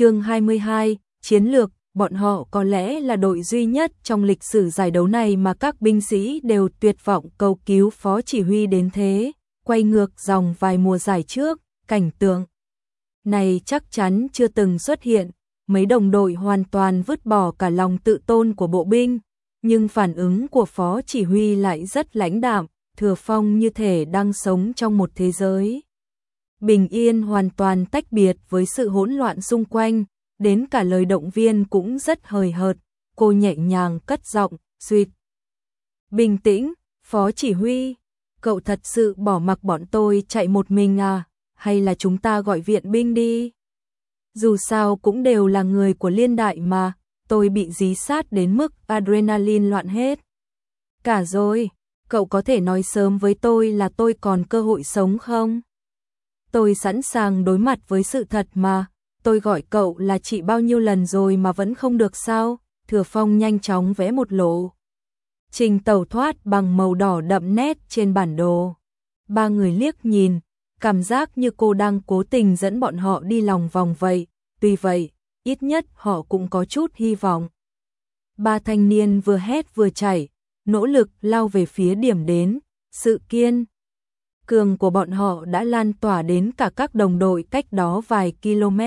chương 22, Chiến lược, bọn họ có lẽ là đội duy nhất trong lịch sử giải đấu này mà các binh sĩ đều tuyệt vọng cầu cứu phó chỉ huy đến thế, quay ngược dòng vài mùa giải trước, cảnh tượng này chắc chắn chưa từng xuất hiện, mấy đồng đội hoàn toàn vứt bỏ cả lòng tự tôn của bộ binh, nhưng phản ứng của phó chỉ huy lại rất lãnh đạm, thừa phong như thể đang sống trong một thế giới. Bình yên hoàn toàn tách biệt với sự hỗn loạn xung quanh, đến cả lời động viên cũng rất hời hợt, cô nhẹ nhàng cất giọng, suyệt. Bình tĩnh, phó chỉ huy, cậu thật sự bỏ mặc bọn tôi chạy một mình à, hay là chúng ta gọi viện binh đi? Dù sao cũng đều là người của liên đại mà, tôi bị dí sát đến mức adrenaline loạn hết. Cả rồi, cậu có thể nói sớm với tôi là tôi còn cơ hội sống không? Tôi sẵn sàng đối mặt với sự thật mà, tôi gọi cậu là chị bao nhiêu lần rồi mà vẫn không được sao? Thừa Phong nhanh chóng vẽ một lộ. Trình tàu thoát bằng màu đỏ đậm nét trên bản đồ. Ba người liếc nhìn, cảm giác như cô đang cố tình dẫn bọn họ đi lòng vòng vậy. Tuy vậy, ít nhất họ cũng có chút hy vọng. Ba thanh niên vừa hét vừa chảy, nỗ lực lao về phía điểm đến, sự kiên cường của bọn họ đã lan tỏa đến cả các đồng đội cách đó vài km.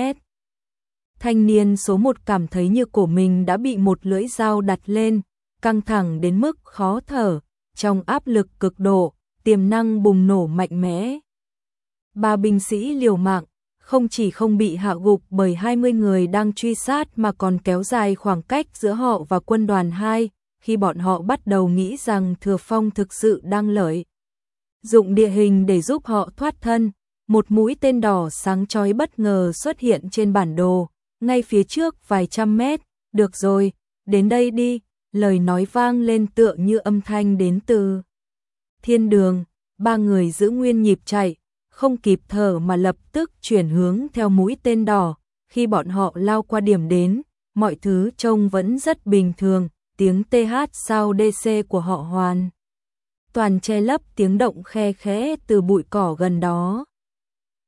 Thanh niên số một cảm thấy như cổ mình đã bị một lưỡi dao đặt lên, căng thẳng đến mức khó thở, trong áp lực cực độ, tiềm năng bùng nổ mạnh mẽ. Ba binh sĩ liều mạng, không chỉ không bị hạ gục bởi 20 người đang truy sát mà còn kéo dài khoảng cách giữa họ và quân đoàn 2, khi bọn họ bắt đầu nghĩ rằng Thừa Phong thực sự đang lợi. Dụng địa hình để giúp họ thoát thân, một mũi tên đỏ sáng chói bất ngờ xuất hiện trên bản đồ, ngay phía trước vài trăm mét, được rồi, đến đây đi, lời nói vang lên tựa như âm thanh đến từ thiên đường, ba người giữ nguyên nhịp chạy, không kịp thở mà lập tức chuyển hướng theo mũi tên đỏ, khi bọn họ lao qua điểm đến, mọi thứ trông vẫn rất bình thường, tiếng TH sau DC của họ hoàn. Toàn che lấp tiếng động khe khẽ từ bụi cỏ gần đó.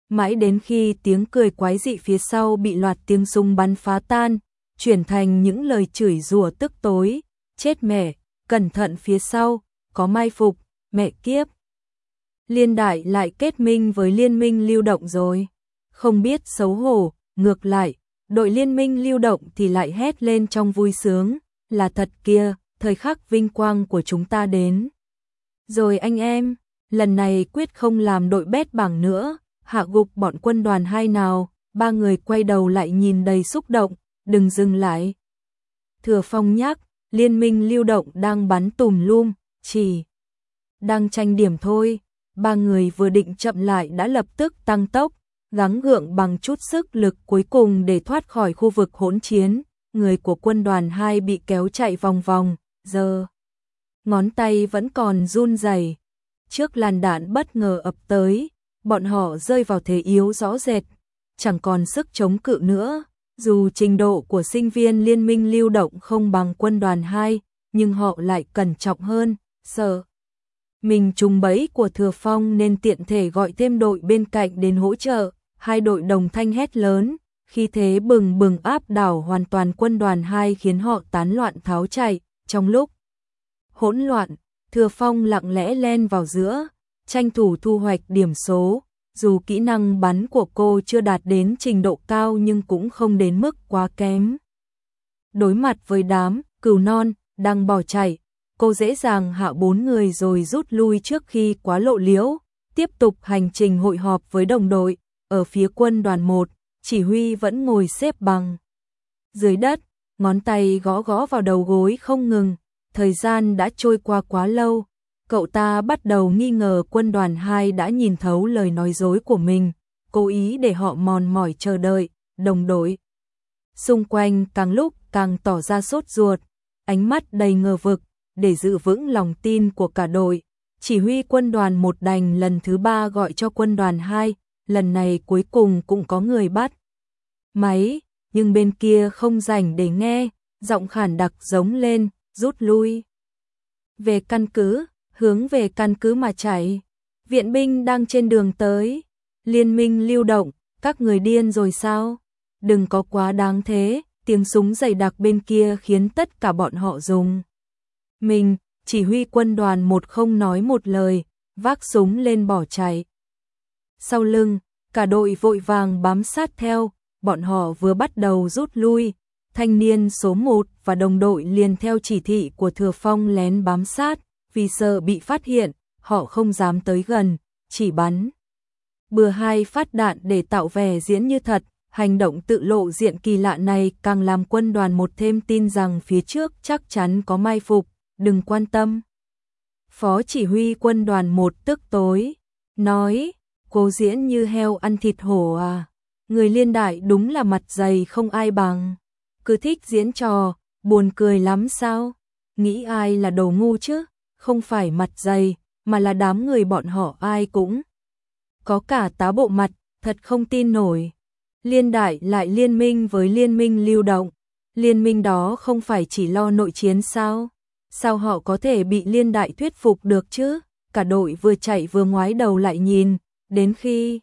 Mãi đến khi tiếng cười quái dị phía sau bị loạt tiếng súng bắn phá tan, chuyển thành những lời chửi rủa tức tối, chết mẹ, cẩn thận phía sau, có mai phục, mẹ kiếp. Liên đại lại kết minh với liên minh lưu động rồi. Không biết xấu hổ, ngược lại, đội liên minh lưu động thì lại hét lên trong vui sướng, là thật kia, thời khắc vinh quang của chúng ta đến. Rồi anh em, lần này quyết không làm đội bét bảng nữa, hạ gục bọn quân đoàn hai nào, ba người quay đầu lại nhìn đầy xúc động, đừng dừng lại. Thừa Phong nhắc, liên minh lưu động đang bắn tùm lum, chỉ đang tranh điểm thôi, ba người vừa định chậm lại đã lập tức tăng tốc, gắng gượng bằng chút sức lực cuối cùng để thoát khỏi khu vực hỗn chiến, người của quân đoàn 2 bị kéo chạy vòng vòng, giờ ngón tay vẫn còn run rẩy. Trước làn đạn bất ngờ ập tới, bọn họ rơi vào thế yếu rõ rệt, chẳng còn sức chống cự nữa. Dù trình độ của sinh viên liên minh lưu động không bằng quân đoàn 2, nhưng họ lại cẩn trọng hơn, sợ. Mình trùng bẫy của Thừa Phong nên tiện thể gọi thêm đội bên cạnh đến hỗ trợ, hai đội đồng thanh hét lớn, khi thế bừng bừng áp đảo hoàn toàn quân đoàn 2 khiến họ tán loạn tháo chạy, trong lúc hỗn loạn, Thừa Phong lặng lẽ len vào giữa, tranh thủ thu hoạch điểm số, dù kỹ năng bắn của cô chưa đạt đến trình độ cao nhưng cũng không đến mức quá kém. Đối mặt với đám cừu non đang bỏ chạy, cô dễ dàng hạ bốn người rồi rút lui trước khi quá lộ liễu, tiếp tục hành trình hội họp với đồng đội, ở phía quân đoàn 1, chỉ huy vẫn ngồi xếp bằng. Dưới đất, ngón tay gõ gõ vào đầu gối không ngừng, thời gian đã trôi qua quá lâu, cậu ta bắt đầu nghi ngờ quân đoàn 2 đã nhìn thấu lời nói dối của mình, cố ý để họ mòn mỏi chờ đợi, đồng đội. Xung quanh càng lúc càng tỏ ra sốt ruột, ánh mắt đầy ngờ vực, để giữ vững lòng tin của cả đội. Chỉ huy quân đoàn một đành lần thứ ba gọi cho quân đoàn 2, lần này cuối cùng cũng có người bắt. Máy, nhưng bên kia không rảnh để nghe, giọng khản đặc giống lên, rút lui. Về căn cứ, hướng về căn cứ mà chạy. Viện binh đang trên đường tới. Liên minh lưu động, các người điên rồi sao? đừng có quá đáng thế, tiếng súng dày đặc bên kia khiến tất cả bọn họ dùng. Mình, chỉ huy quân đoàn một không nói một lời, vác súng lên bỏ chạy. Sau lưng, cả đội vội vàng bám sát theo, bọn họ vừa bắt đầu rút lui, thanh niên số 1 và đồng đội liền theo chỉ thị của Thừa Phong lén bám sát, vì sợ bị phát hiện, họ không dám tới gần, chỉ bắn. Bừa hai phát đạn để tạo vẻ diễn như thật, hành động tự lộ diện kỳ lạ này càng làm quân đoàn một thêm tin rằng phía trước chắc chắn có mai phục, đừng quan tâm. Phó chỉ huy quân đoàn một tức tối, nói, cố diễn như heo ăn thịt hổ à, người liên đại đúng là mặt dày không ai bằng, cứ thích diễn trò, buồn cười lắm sao, nghĩ ai là đầu ngu chứ, không phải mặt dày, mà là đám người bọn họ ai cũng có cả tá bộ mặt, thật không tin nổi. Liên đại lại liên minh với liên minh lưu động, liên minh đó không phải chỉ lo nội chiến sao? Sao họ có thể bị liên đại thuyết phục được chứ? Cả đội vừa chạy vừa ngoái đầu lại nhìn, đến khi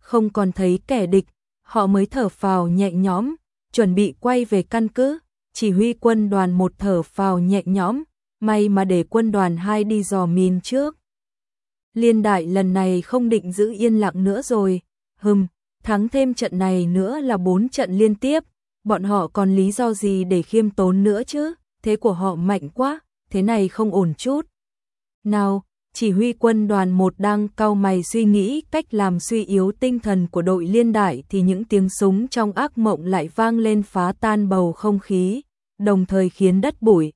không còn thấy kẻ địch, họ mới thở phào nhẹ nhõm, chuẩn bị quay về căn cứ. Chỉ huy quân đoàn một thở phào nhẹ nhõm, may mà để quân đoàn hai đi dò mìn trước. Liên đại lần này không định giữ yên lặng nữa rồi, hừm, thắng thêm trận này nữa là bốn trận liên tiếp, bọn họ còn lý do gì để khiêm tốn nữa chứ, thế của họ mạnh quá, thế này không ổn chút. Nào, chỉ huy quân đoàn một đang cau mày suy nghĩ cách làm suy yếu tinh thần của đội liên đại thì những tiếng súng trong ác mộng lại vang lên phá tan bầu không khí, đồng thời khiến đất bụi.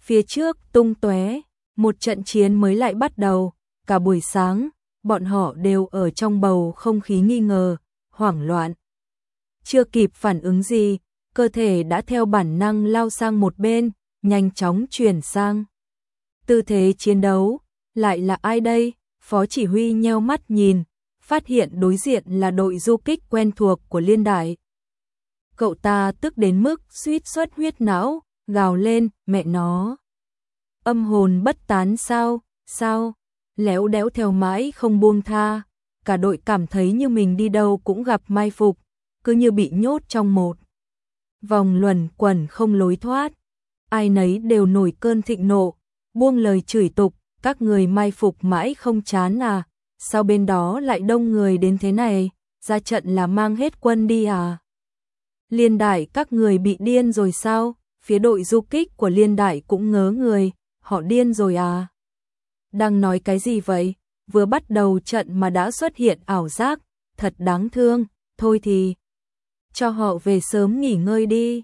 Phía trước tung tóe, một trận chiến mới lại bắt đầu, cả buổi sáng, bọn họ đều ở trong bầu không khí nghi ngờ, hoảng loạn. Chưa kịp phản ứng gì, cơ thể đã theo bản năng lao sang một bên, nhanh chóng chuyển sang. Tư thế chiến đấu, lại là ai đây? Phó chỉ huy nheo mắt nhìn, phát hiện đối diện là đội du kích quen thuộc của liên đại. Cậu ta tức đến mức suýt xuất huyết não, gào lên, mẹ nó. Âm hồn bất tán sao, sao? léo đéo theo mãi không buông tha, cả đội cảm thấy như mình đi đâu cũng gặp mai phục, cứ như bị nhốt trong một vòng luẩn quẩn không lối thoát. Ai nấy đều nổi cơn thịnh nộ, buông lời chửi tục, các người mai phục mãi không chán à, sao bên đó lại đông người đến thế này, ra trận là mang hết quân đi à. Liên đại các người bị điên rồi sao, phía đội du kích của liên đại cũng ngớ người, họ điên rồi à. Đang nói cái gì vậy? Vừa bắt đầu trận mà đã xuất hiện ảo giác, thật đáng thương, thôi thì cho họ về sớm nghỉ ngơi đi.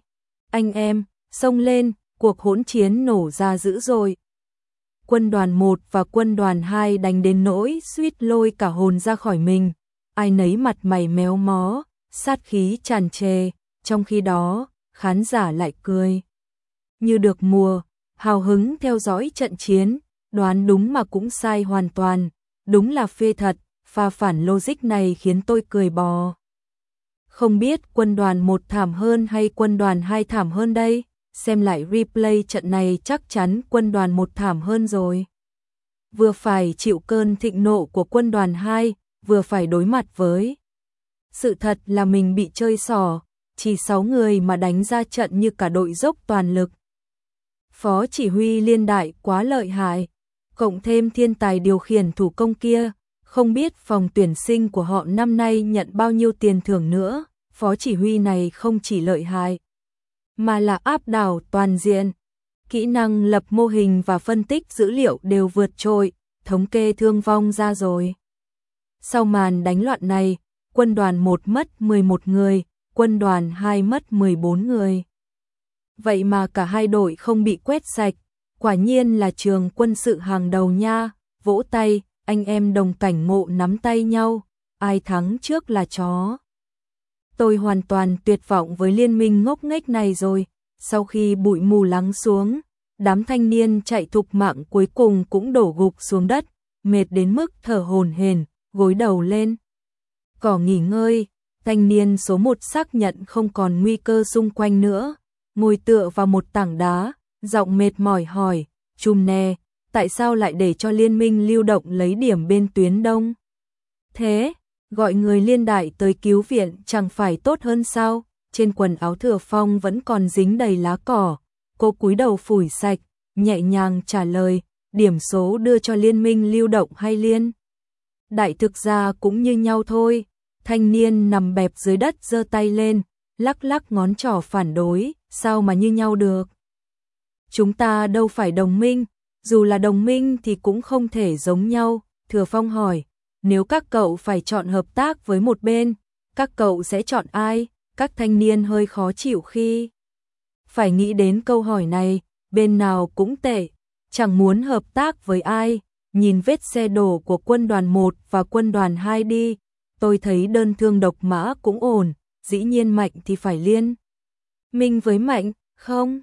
Anh em, xông lên, cuộc hỗn chiến nổ ra dữ rồi. Quân đoàn 1 và quân đoàn 2 đánh đến nỗi suýt lôi cả hồn ra khỏi mình, ai nấy mặt mày méo mó, sát khí tràn trề, trong khi đó, khán giả lại cười. Như được mùa, hào hứng theo dõi trận chiến, đoán đúng mà cũng sai hoàn toàn, đúng là phê thật, pha phản logic này khiến tôi cười bò. Không biết quân đoàn một thảm hơn hay quân đoàn hai thảm hơn đây, xem lại replay trận này chắc chắn quân đoàn một thảm hơn rồi. Vừa phải chịu cơn thịnh nộ của quân đoàn 2, vừa phải đối mặt với. Sự thật là mình bị chơi xỏ, chỉ 6 người mà đánh ra trận như cả đội dốc toàn lực. Phó chỉ huy liên đại quá lợi hại, cộng thêm thiên tài điều khiển thủ công kia, không biết phòng tuyển sinh của họ năm nay nhận bao nhiêu tiền thưởng nữa, phó chỉ huy này không chỉ lợi hại, mà là áp đảo toàn diện. Kỹ năng lập mô hình và phân tích dữ liệu đều vượt trội, thống kê thương vong ra rồi. Sau màn đánh loạn này, quân đoàn 1 mất 11 người, quân đoàn 2 mất 14 người. Vậy mà cả hai đội không bị quét sạch, quả nhiên là trường quân sự hàng đầu nha, vỗ tay, anh em đồng cảnh ngộ nắm tay nhau, ai thắng trước là chó. Tôi hoàn toàn tuyệt vọng với liên minh ngốc nghếch này rồi, sau khi bụi mù lắng xuống, đám thanh niên chạy thục mạng cuối cùng cũng đổ gục xuống đất, mệt đến mức thở hồn hển, gối đầu lên. Cỏ nghỉ ngơi, thanh niên số một xác nhận không còn nguy cơ xung quanh nữa, ngồi tựa vào một tảng đá, giọng mệt mỏi hỏi, chùm nè, tại sao lại để cho liên minh lưu động lấy điểm bên tuyến đông? Thế, Gọi người liên đại tới cứu viện chẳng phải tốt hơn sao? Trên quần áo thừa phong vẫn còn dính đầy lá cỏ. Cô cúi đầu phủi sạch, nhẹ nhàng trả lời, điểm số đưa cho liên minh lưu động hay liên. Đại thực ra cũng như nhau thôi. Thanh niên nằm bẹp dưới đất giơ tay lên, lắc lắc ngón trỏ phản đối, sao mà như nhau được. Chúng ta đâu phải đồng minh, dù là đồng minh thì cũng không thể giống nhau. Thừa Phong hỏi, nếu các cậu phải chọn hợp tác với một bên, các cậu sẽ chọn ai? Các thanh niên hơi khó chịu khi phải nghĩ đến câu hỏi này, bên nào cũng tệ, chẳng muốn hợp tác với ai. Nhìn vết xe đổ của quân đoàn 1 và quân đoàn 2 đi, tôi thấy đơn thương độc mã cũng ổn, dĩ nhiên mạnh thì phải liên. Minh với mạnh, không?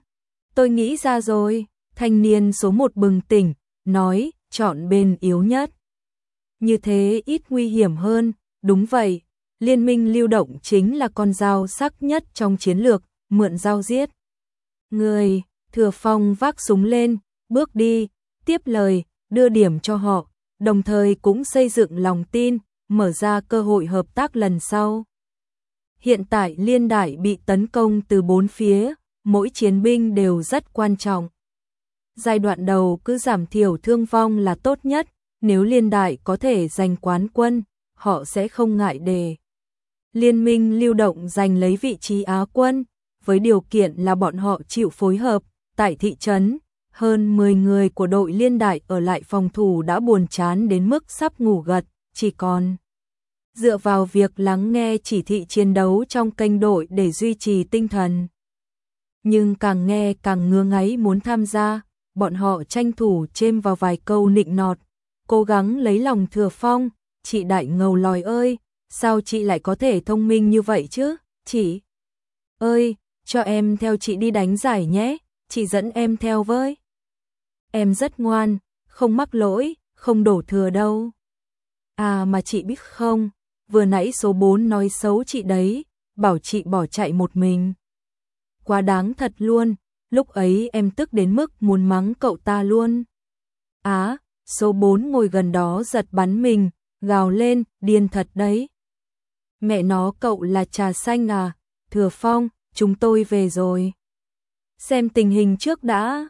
Tôi nghĩ ra rồi, thanh niên số một bừng tỉnh, nói, chọn bên yếu nhất. Như thế ít nguy hiểm hơn, đúng vậy, liên minh lưu động chính là con dao sắc nhất trong chiến lược, mượn dao giết. Người, thừa phong vác súng lên, bước đi, tiếp lời, đưa điểm cho họ, đồng thời cũng xây dựng lòng tin, mở ra cơ hội hợp tác lần sau. Hiện tại liên đại bị tấn công từ bốn phía, mỗi chiến binh đều rất quan trọng. Giai đoạn đầu cứ giảm thiểu thương vong là tốt nhất, nếu liên đại có thể giành quán quân, họ sẽ không ngại đề. Liên minh lưu động giành lấy vị trí Á quân, với điều kiện là bọn họ chịu phối hợp, tại thị trấn, hơn 10 người của đội liên đại ở lại phòng thủ đã buồn chán đến mức sắp ngủ gật, chỉ còn dựa vào việc lắng nghe chỉ thị chiến đấu trong kênh đội để duy trì tinh thần. Nhưng càng nghe càng ngứa ngáy muốn tham gia, bọn họ tranh thủ chêm vào vài câu nịnh nọt, cố gắng lấy lòng thừa phong, chị đại ngầu lòi ơi, sao chị lại có thể thông minh như vậy chứ, chị ơi, cho em theo chị đi đánh giải nhé, chị dẫn em theo với. Em rất ngoan, không mắc lỗi, không đổ thừa đâu. À mà chị biết không, vừa nãy số 4 nói xấu chị đấy, bảo chị bỏ chạy một mình. Quá đáng thật luôn, lúc ấy em tức đến mức muốn mắng cậu ta luôn. Á, số 4 ngồi gần đó giật bắn mình, gào lên, điên thật đấy. Mẹ nó cậu là trà xanh à, thừa phong, chúng tôi về rồi. Xem tình hình trước đã.